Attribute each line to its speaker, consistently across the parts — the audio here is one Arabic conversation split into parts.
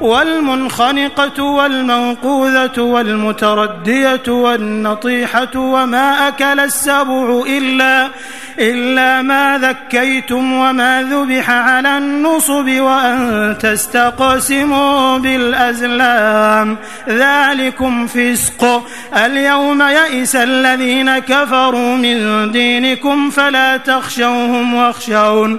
Speaker 1: والمنخنقة والمنقوذة والمتردية والنطيحة وما أكل السبع إلا إلا ما ذكيتم وما ذبح على النصب وأن تستقسموا بالأزلام. ذلكم فسق. اليوم يئس الذين كفروا من دينكم فلا تخشوهم واخشون.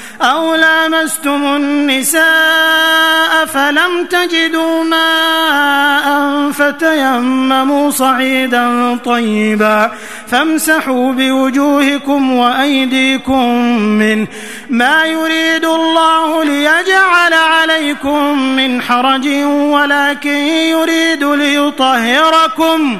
Speaker 1: أو لامستم النساء فلم تجدوا ماء فتيمموا صعيدا طيبا فامسحوا بوجوهكم وأيديكم من ما يريد الله ليجعل عليكم من حرج ولكن يريد ليطهركم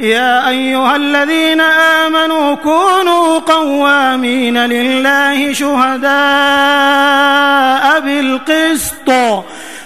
Speaker 1: يا أيها الذين آمنوا كونوا قوامين لله شهداء بالقسط.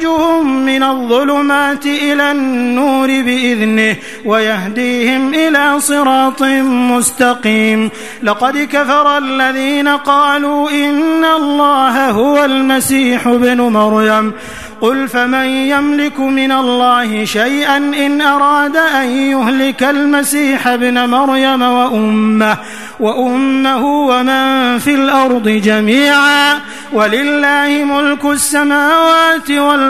Speaker 1: يخرجهم من الظلمات إلى النور بإذنه ويهديهم إلى صراط مستقيم. لقد كفر الذين قالوا إن الله هو المسيح بن مريم. قل فمن يملك من الله شيئا إن أراد أن يهلك المسيح ابن مريم وأمه وأمه ومن في الأرض جميعا. ولله ملك السماوات والأرض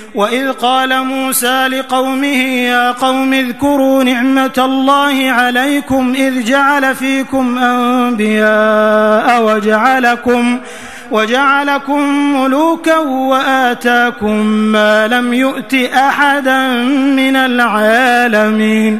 Speaker 1: واذ قال موسى لقومه يا قوم اذكروا نعمه الله عليكم اذ جعل فيكم انبياء وجعلكم وجعلكم ملوكا واتاكم ما لم يؤت احدا من العالمين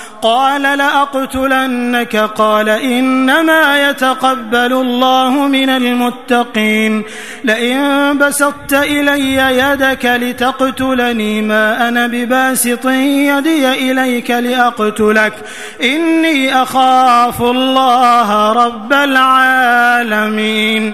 Speaker 1: قال لأقتلنك قال إنما يتقبل الله من المتقين لئن بسطت إلي يدك لتقتلني ما أنا بباسط يدي إليك لأقتلك إني أخاف الله رب العالمين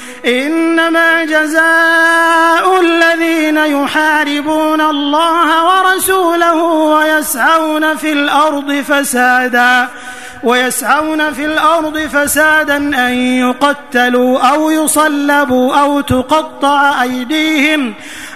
Speaker 1: إنما جزاء الذين يحاربون الله ورسوله ويسعون في الأرض فسادا ويسعون في الأرض فسادا أن يقتلوا أو يصلبوا أو تقطع أيديهم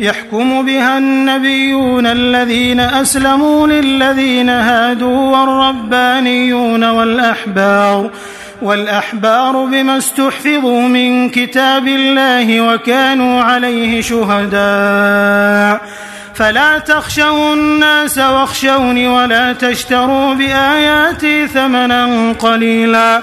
Speaker 1: يحكم بها النبيون الذين أسلموا للذين هادوا والربانيون والأحبار والأحبار بما استحفظوا من كتاب الله وكانوا عليه شهداء. فلا تخشوا الناس واخشوني ولا تشتروا بآياتي ثمنا قليلاً.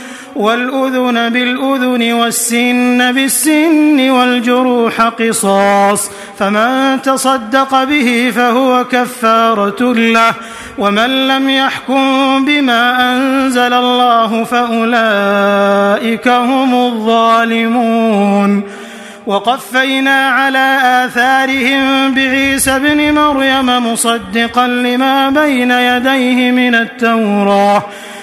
Speaker 1: والأذن بالأذن والسن بالسن والجروح قصاص فمن تصدق به فهو كفارة له ومن لم يحكم بما أنزل الله فأولئك هم الظالمون وقفينا على آثارهم بعيسى بن مريم مصدقا لما بين يديه من التوراه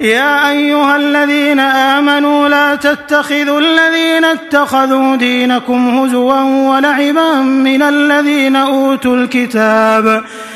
Speaker 1: يا أيها الذين آمنوا لا تتخذوا الذين اتخذوا دينكم هزوا ولعبا من الذين أوتوا الكتاب ۖ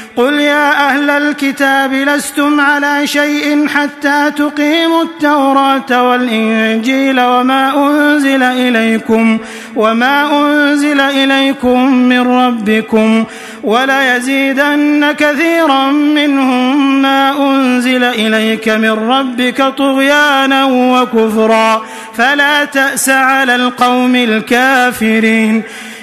Speaker 1: قل يا أهل الكتاب لستم على شيء حتى تقيموا التوراة والإنجيل وما أنزل إليكم وما أنزل إليكم من ربكم ولا يزيدن كثيرا منهم ما أنزل إليك من ربك طغيانا وكفرا فلا تأس على القوم الكافرين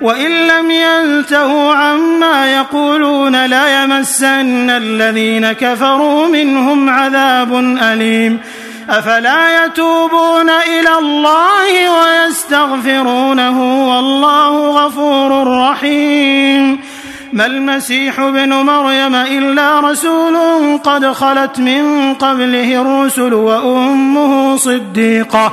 Speaker 1: وإن لم ينتهوا عما يقولون لا يمسن الذين كفروا منهم عذاب أليم. أفلا يتوبون إلى الله ويستغفرونه والله غفور رحيم. ما المسيح بن مريم إلا رسول قد خلت من قبله الرسل وأمه صديقة.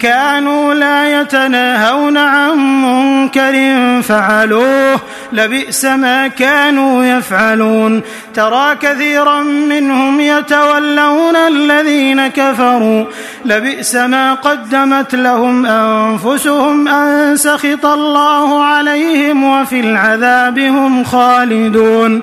Speaker 1: كانوا لا يتناهون عن منكر فعلوه لبئس ما كانوا يفعلون. ترى كثيرا منهم يتولون الذين كفروا لبئس ما قدمت لهم أنفسهم أن سخط الله عليهم وفي العذاب هم خالدون.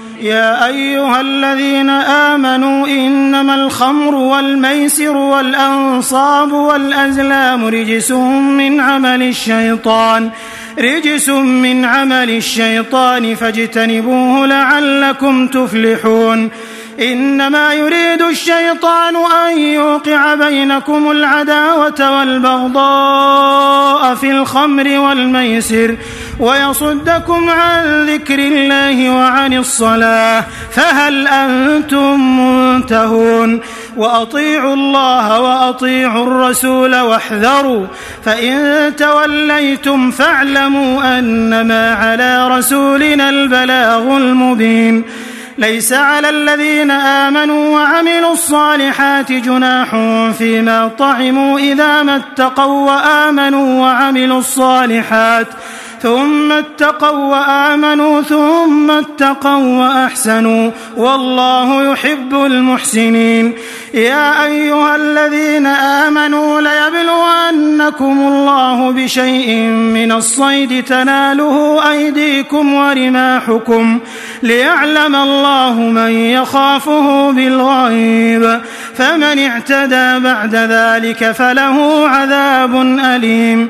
Speaker 1: يا أيها الذين آمنوا إنما الخمر والميسر والأنصاب والأزلام رجس من عمل الشيطان رجس من عمل الشيطان فاجتنبوه لعلكم تفلحون. إنما يريد الشيطان أن يوقع بينكم العداوة والبغضاء في الخمر والميسر. ويصدكم عن ذكر الله وعن الصلاة فهل أنتم منتهون؟ وأطيعوا الله وأطيعوا الرسول واحذروا فإن توليتم فاعلموا أنما على رسولنا البلاغ المبين. ليس على الذين آمنوا وعملوا الصالحات جناح فيما طعموا إذا ما اتقوا وآمنوا وعملوا الصالحات ۖ. ثم اتقوا وآمنوا ثم اتقوا وأحسنوا والله يحب المحسنين. يا أيها الذين آمنوا ليبلونكم الله بشيء من الصيد تناله أيديكم ورماحكم ليعلم الله من يخافه بالغيب. فمن اعتدى بعد ذلك فله عذاب أليم.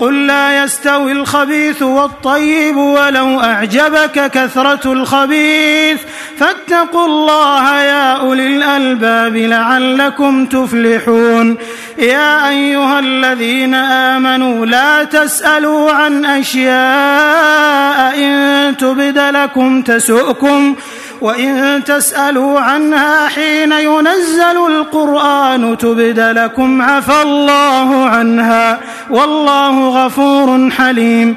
Speaker 1: قل لا يستوي الخبيث والطيب ولو أعجبك كثرة الخبيث فاتقوا الله يا أولي الألباب لعلكم تفلحون يا أيها الذين آمنوا لا تسألوا عن أشياء إن تبد لكم تسؤكم وإن تسألوا عنها حين ينزل القرآن تبد لكم عفى الله عنها والله غفور حليم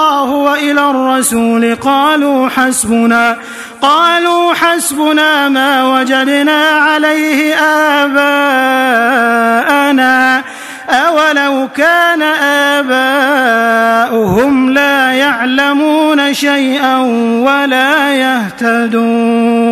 Speaker 1: الله وإلى الرسول قالوا حسبنا قالوا حسبنا ما وجدنا عليه آباءنا أولو كان آباؤهم لا يعلمون شيئا ولا يهتدون.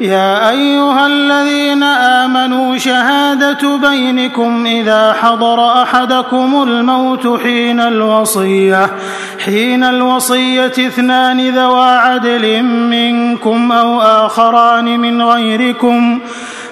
Speaker 1: يا أيها الذين آمنوا شهادة بينكم إذا حضر أحدكم الموت حين الوصية حين الوصية اثنان ذوا عدل منكم أو آخران من غيركم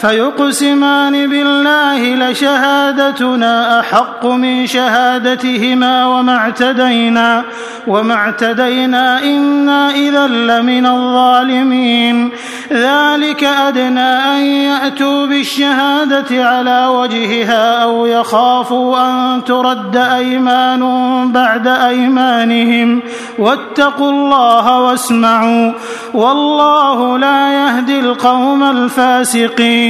Speaker 1: فيقسمان بالله لشهادتنا أحق من شهادتهما وما اعتدينا وما اعتدينا إنا إذا لمن الظالمين. ذلك أدنى أن يأتوا بالشهادة على وجهها أو يخافوا أن ترد أيمان بعد أيمانهم. واتقوا الله واسمعوا والله لا يهدي القوم الفاسقين.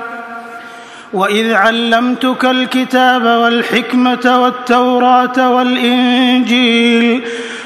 Speaker 1: واذ علمتك الكتاب والحكمه والتوراه والانجيل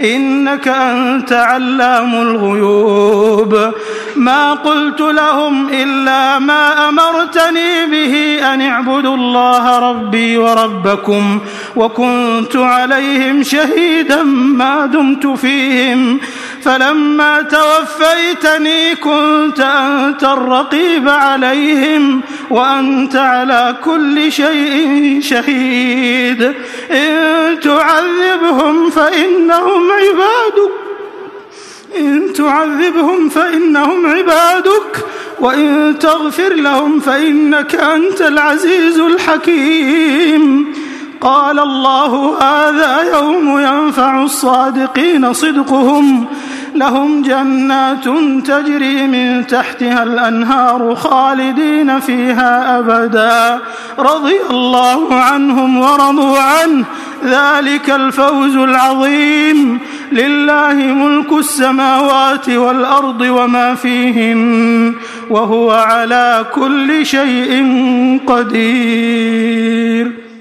Speaker 1: إنك أنت علام الغيوب. ما قلت لهم إلا ما أمرتني به أن اعبدوا الله ربي وربكم وكنت عليهم شهيدا ما دمت فيهم. فلما توفيتني كنت أنت الرقيب عليهم وأنت على كل شيء شهيد. إن تعذبهم فإنهم عبادك. إن تعذبهم فإنهم عبادك. وإن تغفر لهم فإنك أنت العزيز الحكيم. قال الله هذا يوم ينفع الصادقين صدقهم لهم جنات تجري من تحتها الأنهار خالدين فيها أبدا رضي الله عنهم ورضوا عنه ذلك الفوز العظيم لله ملك السماوات والأرض وما فيهن وهو على كل شيء قدير